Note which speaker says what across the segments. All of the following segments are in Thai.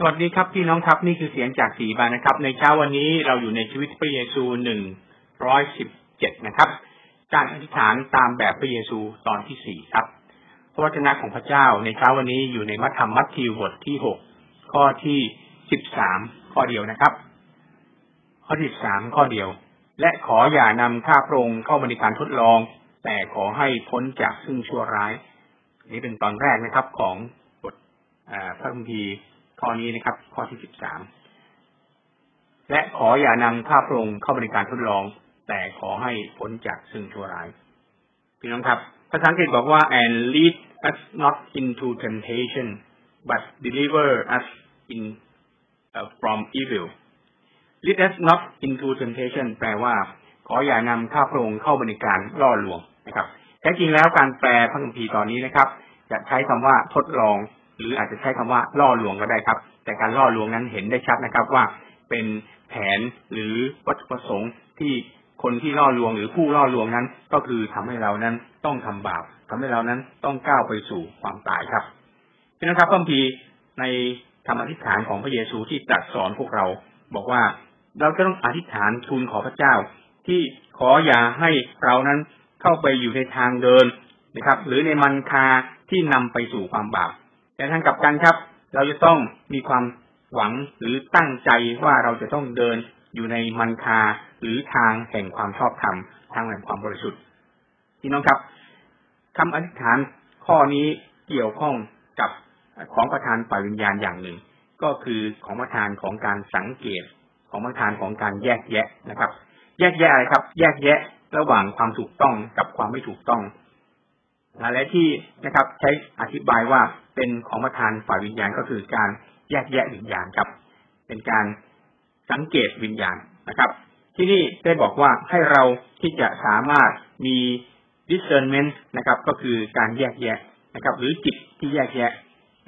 Speaker 1: สวัสดีครับพี่น้องครับนี่คือเสียงจากสีบานนะครับ ในเช้าวันนี้เราอยู่ในชีวิตพระเยซูหนึ่งร้อยสิบเจ็ดนะครับ การอธิษฐานตามแบบพระเยซูตอนที่สี่ครับ พระวจนะของพระเจ้าในเช้าวันนี้อยู่ในมัทธิวมัทธิวบทที่หกข้อที่สิบสามข้อเดียวนะครับ ข้อที่สามข้อเดียว และขออย่านำข้าพระองค์เข้าบริการทดลอง แต่ขอให้พ้นจากซึ่งชั่วร้าย นี่เป็นตอนแรกนะครับของบทพระคัมภีร์ ข้อนี้นะครับ ข้อที่สิบสามและขออย่านำข้าพระองค์เข้าบริการทดลอง แต่ขอให้พ้นจากซึ่งชั่วร้ายพี่น้องครับภาษาอังกฤษบอกว่า and lead us not into temptation but deliver us in uh, from evil lead us not into temptation แปลว่า ขออย่านำข้าพระองค์เข้าบริการล่อลวงนะครับแท้จริงแล้วการแปลพระคัมภีร์ตอนนี้นะครับ จะใช้คำว่าทดลอง หรืออาจจะใช้คำว่าล่อลวงก็ได้ครับ แต่การล่อลวงนั้นเห็นได้ชัดนะครับว่าเป็นแผนหรือวัตถุประสงค์ที่คนที่ล่อลวงหรือผู้ล่อลวงนั้น ก็คือทำให้เรานั้นต้องทำบาปทำให้เรานั้นต้องก้าวไปสู่ความตายครับพี่น้องครับพระพีในธรรมอธิษฐานของพระเยซูที่ตรัสสอนพวกเรา บอกว่าเราจะต้องอธิษฐานทูลขอพระเจ้า ที่ขออย่าให้เรานั้นเข้าไปอยู่ในทางเดินนะครับ หรือในมันคาที่นำไปสู่ความบาป แต่ทางกลับกันครับ เราจะต้องมีความหวังหรือตั้งใจว่าเราจะต้องเดินอยู่ในมันคาหรือทางแห่งความชอบธรรมทางแห่งความบริสุทธิ์พี่น้องครับคำอธิษฐานข้อนี้เกี่ยวข้องกับของประทานฝ่ายวิญญาณอย่างหนึ่ง ก็คือของประทานของการสังเกตของประทานของการแยกแยะนะครับ แยกแยะอะไรครับ แยกแยะระหว่างความถูกต้องกับความไม่ถูกต้อง และที่นะครับใช้อธิบายว่าเป็นของประทานฝ่ายวิญญาณก็คือการแยกแยะวิญญาณครับ เป็นการสังเกตวิญญาณนะครับ ที่นี่ได้บอกว่าให้เราที่จะสามารถมี discernment นะครับ ก็คือการแยกแยะนะครับ หรือจิตที่แยกแยะ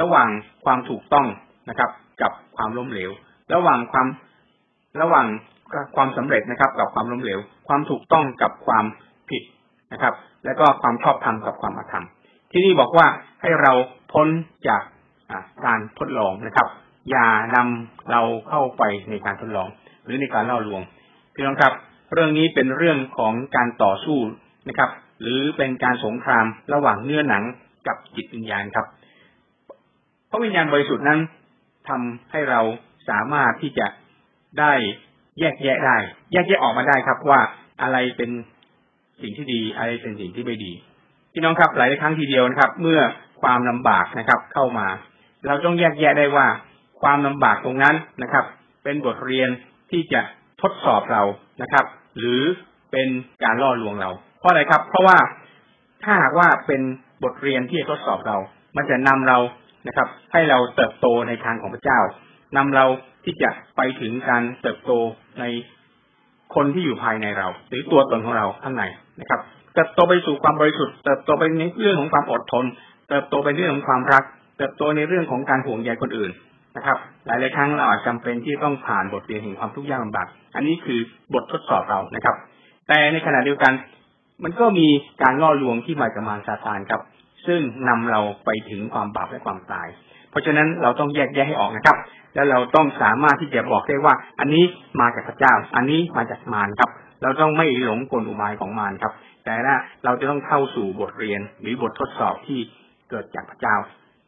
Speaker 1: ระหว่างความถูกต้องนะครับ กับความล้มเหลว ระหว่างความระหว่างความสำเร็จนะครับ กับความล้มเหลว ความถูกต้องกับความผิด นะครับ แล้วก็ความชอบธรรมกับความอธรรม ที่นี่บอกว่าให้เราพ้นจากการทดลองนะครับ อย่านำเราเข้าไปในการทดลอง หรือในการเล่อลวงพี่น้องครับ เรื่องนี้เป็นเรื่องของการต่อสู้นะครับ หรือเป็นการสงครามระหว่างเนื้อหนังกับจิตวิญญาณครับพระวิญญาณบริสุทธิ์นั้นทำให้เราสามารถที่จะได้แยกแยะได้ แยกแยะออกมาได้ครับว่าอะไรเป็น สิ่งที่ดีอะไรเป็นสิ่งที่ไม่ดีพี่น้องครับหลายครั้งทีเดียวนะครับ เมื่อความลำบากนะครับ เข้ามา เราต้องแยกแยะได้ว่า ความลำบากตรงนั้นนะครับ เป็นบทเรียนที่จะทดสอบเรานะครับ หรือเป็นการล่อลวงเรา เพราะอะไรครับ เพราะว่าถ้าหากว่าเป็นบทเรียนที่จะทดสอบเรา มันจะนำเรานะครับ ให้เราเติบโตในทางของพระเจ้านำเราที่จะไปถึงการเติบโตในคนที่อยู่ภายในเรา หรือตัวตนของเราข้างใน นะครับเติบโตไปสู่ความบริสุทธิ์เติบโตไปในเรื่องของความอดทน เติบโตไปเรื่องของความรัก เติบโตในเรื่องของการห่วงใยคนอื่นนะครับ หลายหลายครั้งเราอาจจำเป็นที่ต้องผ่านบทเรียนแห่งความทุกข์ยากลำบากอันนี้คือบททดสอบเรานะครับ แต่ในขณะเดียวกัน มันก็มีการล่อลวงที่มาจากมารซาตานครับ ซึ่งนำเราไปถึงความบาปและความตาย เพราะฉะนั้นเราต้องแยกแยะให้ออกนะครับ แล้วเราต้องสามารถที่จะบอกได้ว่า อันนี้มาจากพระเจ้า อันนี้มาจากมารครับ เราต้องไม่หลงกลอุบายของมารครับ แต่ละเราจะต้องเข้าสู่บทเรียนหรือบททดสอบที่เกิดจากพระเจ้า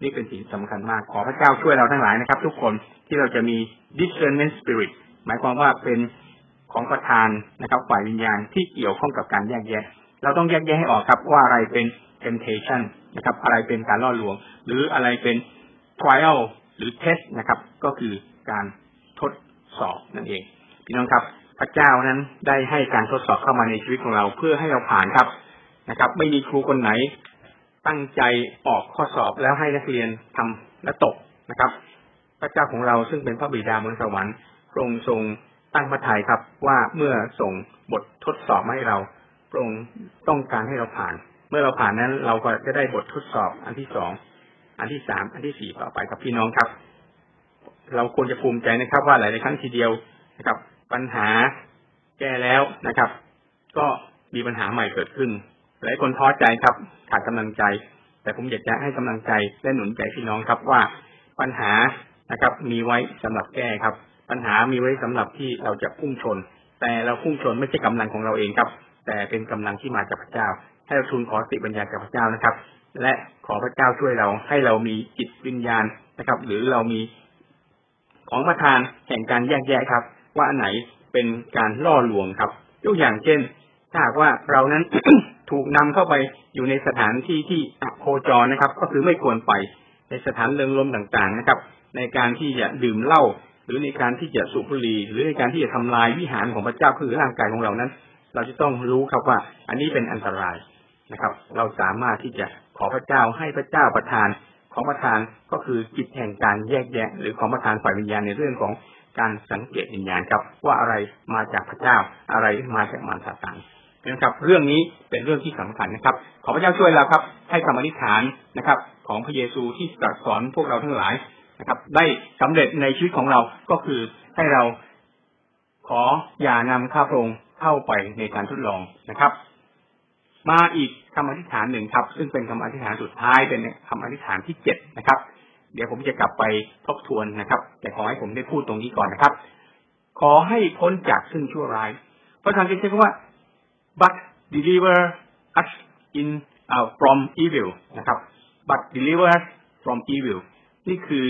Speaker 1: นี่เป็นสิ่งสำคัญมากขอพระเจ้าช่วยเราทั้งหลายนะครับ ทุกคนที่เราจะมี discernment spirit หมายความว่าเป็นของประทานนะครับฝ่ายวิญญาณที่เกี่ยวข้องกับการแยกแยะ เราต้องแยกแยะให้ออกครับว่าอะไรเป็น temptation นะครับ อะไรเป็นการล่อลวง หรืออะไรเป็น trial หรือ test นะครับ ก็คือการทดสอบนั่นเอง พี่น้องครับ พระเจ้านั้นได้ให้การทดสอบเข้ามาในชีวิตของเราเพื่อให้เราผ่านครับนะครับ ไม่มีครูคนไหน ตั้งใจออกข้อสอบแล้วให้นักเรียนทำและตกนะครับ พระเจ้าของเราซึ่งเป็นพระบิดาบนสวรรค์พระองค์ทรงตั้งพระทัยครับ ว่าเมื่อส่งบททดสอบมาให้เราพระองค์ต้องการให้เราผ่าน เมื่อเราผ่านนั้น เราก็จะได้บททดสอบอันที่สองอันที่สามอันที่สี่ต่อไปครับพี่น้องครับ เราควรจะภูมิใจนะครับ ว่าหลายๆครั้งทีเดียวนะครับ ปัญหาแก้แล้วนะครับ ก็มีปัญหาใหม่เกิดขึ้นหลายคนท้อใจครับ ขาดกำลังใจ แต่ผมอยากจะให้กำลังใจและหนุนใจพี่น้องครับว่าปัญหานะครับ มีไว้สำหรับแก้ครับ ปัญหามีไว้สำหรับที่เราจะพุ่งชน แต่เราพุ่งชนไม่ใช่กำลังของเราเองครับ แต่เป็นกำลังที่มาจากพระเจ้า ให้เราทูลขอสติปัญญาจากพระเจ้านะครับ และขอพระเจ้าช่วยเราให้เรามีจิตวิญญาณนะครับ หรือเรามีของประทานแห่งการแยกแยะครับ ว่าอันไหนเป็นการล่อลวงครับยกอย่างเช่น ถ้าหากว่าเรานั้นถูกนำเข้าไปอยู่ในสถานที่ที่อโคจรนะครับ ก็คือไม่ควรไปในสถานเริงรมต่างๆนะครับ ในการที่จะดื่มเหล้าหรือในการที่จะสูบบุหรี่หรือในการที่จะทำลายวิหารของพระเจ้าคือร่างกายของเรานั้น เราจะต้องรู้ครับว่า อันนี้เป็นอันตรายนะครับ เราสามารถที่จะขอพระเจ้าให้พระเจ้าประทาน ของประทานก็คือจิตแห่งการแยกแยะ หรือของประทานฝ่ายวิญญาณในเรื่องของการสังเกตวิญญาณครับ ว่าอะไรมาจากพระเจ้าอะไรมาจากมารซาตานนะครับ เรื่องนี้เป็นเรื่องที่สำคัญนะครับ ขอพระเจ้าช่วยเราครับ ให้คำอธิษฐานนะครับ ของพระเยซูที่ตรัสสอนพวกเราทั้งหลายนะครับ ได้สำเร็จในชีวิตของเราก็คือให้เราขออย่านำข้าพระองค์เข้าไปในการทดลองนะครับ มาอีกคำอธิษฐานหนึ่งครับ ซึ่งเป็นคำอธิษฐานสุดท้ายเป็นคำอธิษฐานที่เจ็ดนะครับ เดี๋ยวผมจะกลับไปทบทวนนะครับ แต่ขอให้ผมได้พูดตรงนี้ก่อนนะครับ ขอให้พ้นจากซึ่งชั่วร้ายพระธรรมจะใช้คำว่า but deliver us in uh, from evil นะครับ but deliver us from evil นี่คือ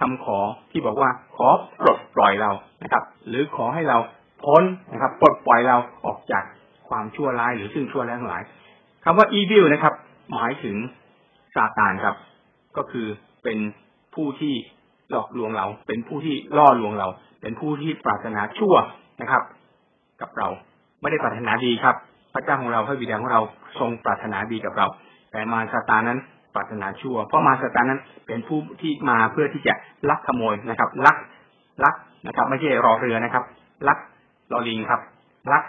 Speaker 1: คำขอที่บอกว่าขอปลดปล่อยเรานะครับ หรือขอให้เราพ้นนะครับ ปลดปล่อยเราออกจาก ความชั่วร้ายหรือซึ่งชั่วร้ายทั้งหลายคำว่า evil นะครับ หมายถึงซาตานครับ ก็คือเป็นผู้ที่หลอกลวงเรา เป็นผู้ที่ล่อลวงเรา เป็นผู้ที่ปรารถนาชั่วนะครับ กับเราไม่ได้ปรารถนาดีครับ พระเจ้าของเราพระบิดาของเราทรงปรารถนาดีกับเรา แต่มารซาตานนั้นปรารถนาชั่ว เพราะมารซาตานนั้นเป็นผู้ที่มาเพื่อที่จะลักขโมยนะครับ ลักลักนะครับ ไม่ใช่รอเรือนะครับ ลักลอลิงครับ ลัก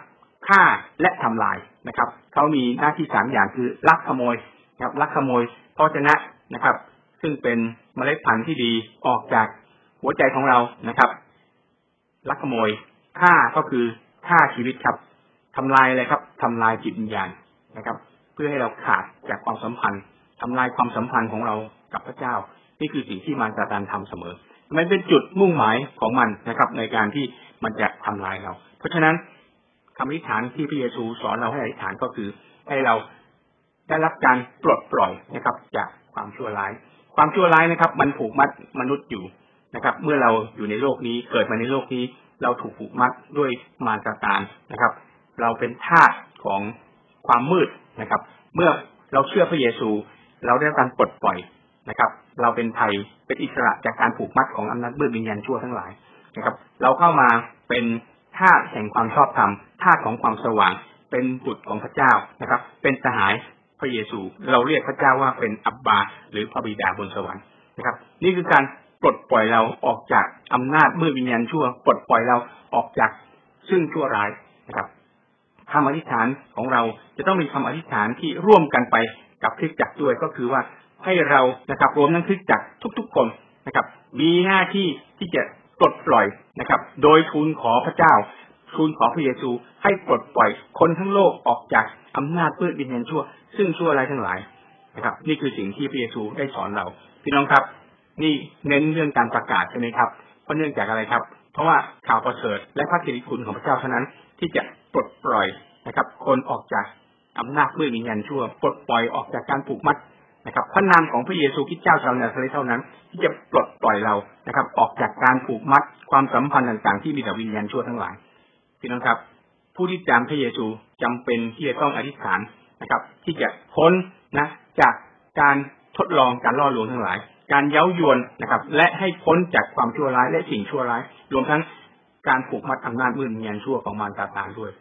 Speaker 1: ฆ่าและทำลายนะครับเขามีหน้าที่สามอย่างคือลักขโมยครับลักขโมยพระชนะนะครับ ซึ่งเป็นเมล็ดพันธุ์ที่ดีออกจากหัวใจของเรานะครับ ลักขโมยฆ่าก็คือฆ่าชีวิตครับทำลายอะไรครับทำลายจิตวิญญาณนะครับ เพื่อให้เราขาดจากความสัมพันธ์ทำลายความสัมพันธ์ของเรากับพระเจ้า นี่คือสิ่งที่มารซาตานทำเสมอมันเป็นจุดมุ่งหมายของมันนะครับ ในการที่มันจะทำลายเรา เพราะฉะนั้น คำอธิษฐานที่พระเยซูสอนเราให้อธิษฐานก็คือ ให้เราได้รับการปลดปล่อยนะครับ จากความชั่วร้าย ความชั่วร้ายนะครับ มันผูกมัดมนุษย์อยู่นะครับ เมื่อเราอยู่ในโลกนี้เกิดมาในโลกนี้ เราถูกผูกมัดด้วยมารซาตานนะครับ เราเป็นทาสของความมืดนะครับ เมื่อเราเชื่อพระเยซู เราได้รับการปลดปล่อยนะครับ เราเป็นไทยเป็นอิสระจากการผูกมัดของอำนาจมืดวิญญาณชั่วทั้งหลายนะครับ เราเข้ามาเป็น ธาตุแห่งความชอบธรรมธาตุของความสว่าง เป็นบุตรของพระเจ้านะครับ เป็นสหายพระเยซู เราเรียกพระเจ้าว่าเป็นอับบา หรือพระบิดาบนสวรรค์นะครับ นี่คือการปลดปล่อยเราออกจากอำนาจมืดวิญญาณชั่ว ปลดปล่อยเราออกจากซึ่งชั่วร้ายนะครับคำอธิษฐานของเราจะต้องมีคำอธิษฐานที่ร่วมกันไปกับคริสตจักรด้วยก็คือว่าให้เรานะครับรวมทั้งคริสตจักรทุก ๆ คนนะครับ มีหน้าที่ที่จะปลดปล่อย นะครับ โดยทูลขอพระเจ้า ทูลขอพระเยซูให้ปลดปล่อยคนทั้งโลกออกจากอำนาจพืชวิญญาณชั่ว ซึ่งชั่วอะไรทั้งหลายนะครับ นี่คือสิ่งที่พระเยซูได้สอนเรา พี่น้องครับ นี่เน้นเรื่องการประกาศใช่ไหมครับ เพราะเนื่องจากอะไรครับ เพราะว่าข่าวประเสริฐและพระกิติคุณของพระเจ้าเท่านั้น ที่จะปลดปล่อยนะครับ คนออกจากอำนาจมืดวิญญาณชั่ว ปลดปล่อยออกจากการผูกมัด นะครับพระนามของพระเยซูคริสต์เจ้าชาวนาซาเรเท่านั้น ที่จะปลดปล่อยเรานะครับ ออกจากการผูกมัดความสัมพันธ์ต่างๆ ที่มีแต่วิญญาณชั่วทั้งหลายพี่น้องครับ ผู้ที่จำพระเยซูจำเป็นที่จะต้องอธิษฐานนะครับ ที่จะพ้นนะจากการทดลองการล่อลวงทั้งหลาย การเย้ายวนนะครับ และให้พ้นจากความชั่วร้ายและสิ่งชั่วร้าย รวมทั้งการผูกมัดอำนาจมืดวิญญาณชั่วของมารซาตานด้วย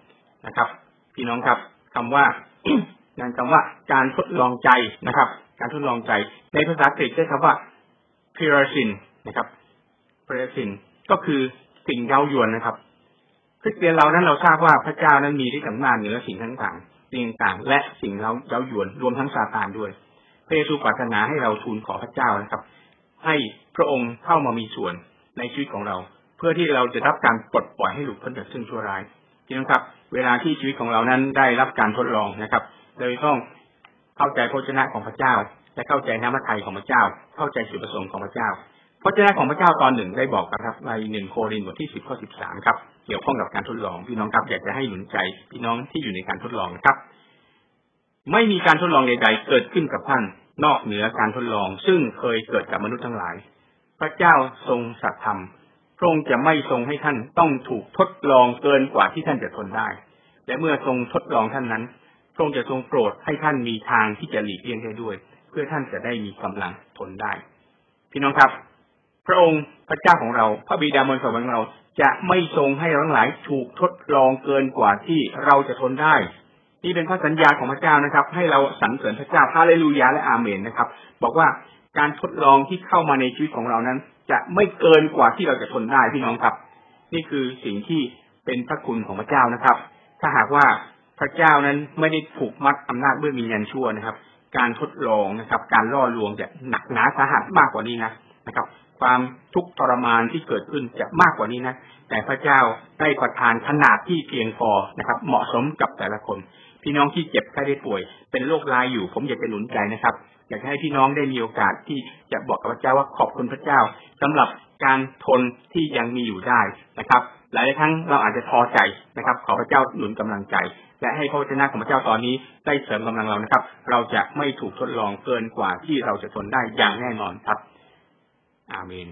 Speaker 1: นะครับ พี่น้องครับคำว่านั่นคำว่าการทดลองใจนะครับ การทดลองใจ ในภาษาอังกฤษใช้คำว่า p i r a s i n นะครับ p i r a s i n ก็คือสิ่งเย้ายวนนะครับคริสเตียนเรานั้นเราทราบว่าพระเจ้านั้นมีที่สำนาญเหนือสิ่งต่างๆสิ่งต่างและสิ่งเราเย้ายวนรวมทั้งซาตานด้วย พระเยซูปรารถนาให้เราทูลขอพระเจ้านะครับ ให้พระองค์เข้ามามีส่วนในชีวิตของเรา เพื่อที่เราจะรับการปลดปล่อยให้หลุดพ้นจากซึ่งชั่วร้ายพี่น้องครับ เวลาที่ชีวิตของเรานั้นได้รับการทดลองนะครับเราต้อง เข้าใจพระชนะของพระเจ้า และเข้าใจน้ำพระทัยของพระเจ้า เข้าใจจุดประสงค์ของพระเจ้าพระเจ้าของพระเจ้าตอนหนึ่งได้บอกนครับในหนึ่งโครินธ์บทที่สิบข้อสิบสามครับเกี่ยวข้องกับการทดลองพี่น้องครับอยากจะให้หนุนใจพี่น้องที่อยู่ในการทดลองนะครับ ไม่มีการทดลองใดๆเกิดขึ้นกับท่านนอกเหนือการทดลอง ซึ่งเคยเกิดกับมนุษย์ทั้งหลาย พระเจ้าทรงสัตย์ธรรมพระองค์จะไม่ทรงให้ท่านต้องถูกทดลองเกินกว่าที่ท่านจะทนได้ และเมื่อทรงทดลองท่านนั้น พระองค์จะทรงโปรดให้ท่านมีทางที่จะหลีกเลี่ยงได้ด้วย เพื่อท่านจะได้มีกำลังทนได้ พี่น้องครับ พระองค์พระเจ้าของเรา พระบิดามารดาของเราจะไม่ทรงให้เราทั้งหลายถูกทดลองเกินกว่าที่เราจะทนได้ นี่เป็นพระสัญญาของพระเจ้านะครับ ให้เราสรรเสริญพระเจ้าฮาเลลูยาและอาเมนนะครับ บอกว่าการทดลองที่เข้ามาในชีวิตของเรานั้น จะไม่เกินกว่าที่เราจะทนได้พี่น้องครับ นี่คือสิ่งที่เป็นพระคุณของพระเจ้านะครับ ถ้าหากว่า พระเจ้านั้นไม่ได้ผูกมัดอำนาจเมื่อมียันชั่วนะครับ การทดลองนะครับ การล่อลวงจะหนักหนาสาหัสมากกว่านี้นะนะครับ ความทุกข์ทรมานที่เกิดขึ้นจะมากกว่านี้นะแต่พระเจ้าได้ประทานขนาดที่เพียงพอนะครับ เหมาะสมกับแต่ละคน พี่น้องที่เจ็บไข้ได้ป่วย เป็นโรคร้ายอยู่ ผมอยากจะหนุนใจนะครับ อยากให้พี่น้องได้มีโอกาสที่จะบอกกับพระเจ้าว่าขอบคุณพระเจ้าสำหรับการทนที่ยังมีอยู่ได้นะครับ หลายครั้งเราอาจจะท้อใจนะครับ ขอพระเจ้าหนุนกำลังใจ และให้พระวจนะของพระเจ้าตอนนี้ได้เสริมกำลังเรานะครับ เราจะไม่ถูกทดลองเกินกว่าที่เราจะทนได้อย่างแน่นอนครับ อาเมน